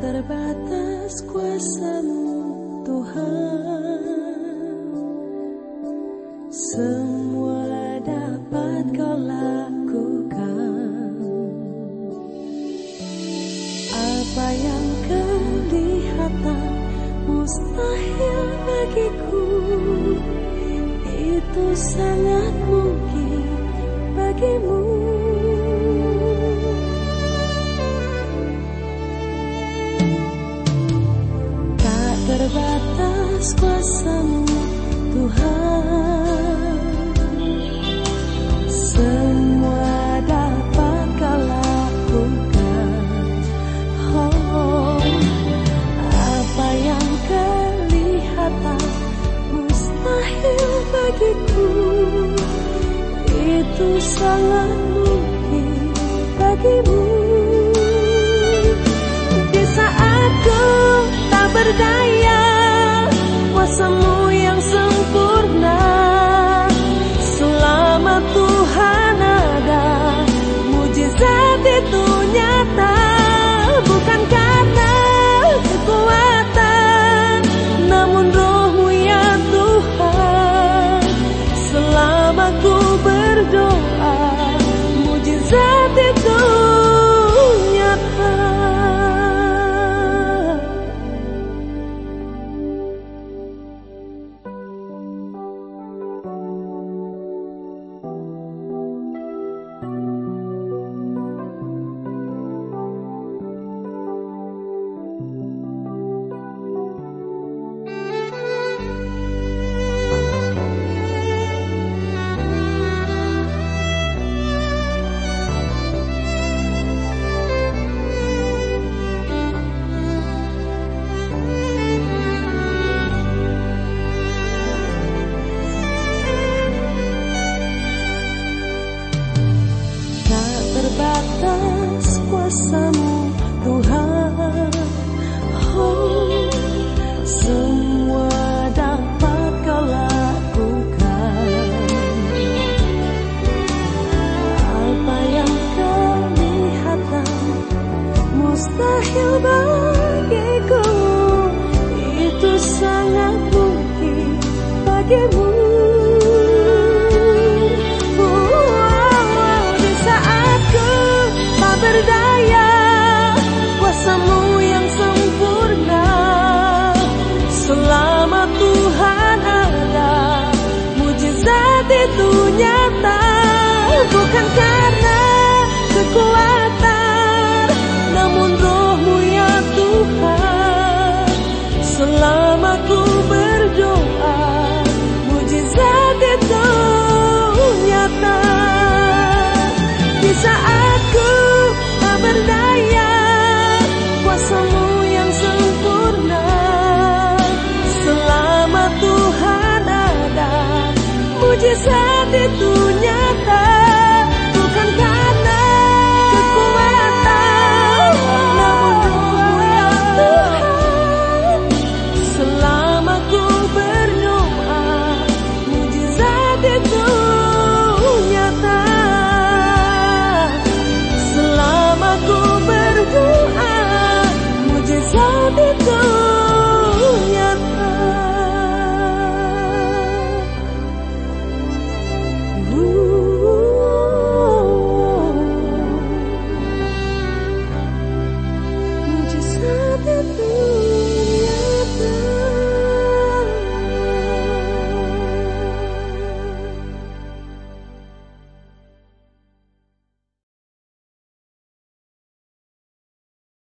terbatas kuasamu Tuhan kau lakukan? Apa yang kelihatan mustahil bagiku? Itu sangat mungkin bagimu. Terbatas kuasamu Tuhan Itu sangat mungkin bagimu. Di saat ku tak berdaya kuasamu Tuhan. Oh, Semua dapat kau lakukan. Apa yang kelihatan mustahil bagiku. Itu sangat mungkin bagimu through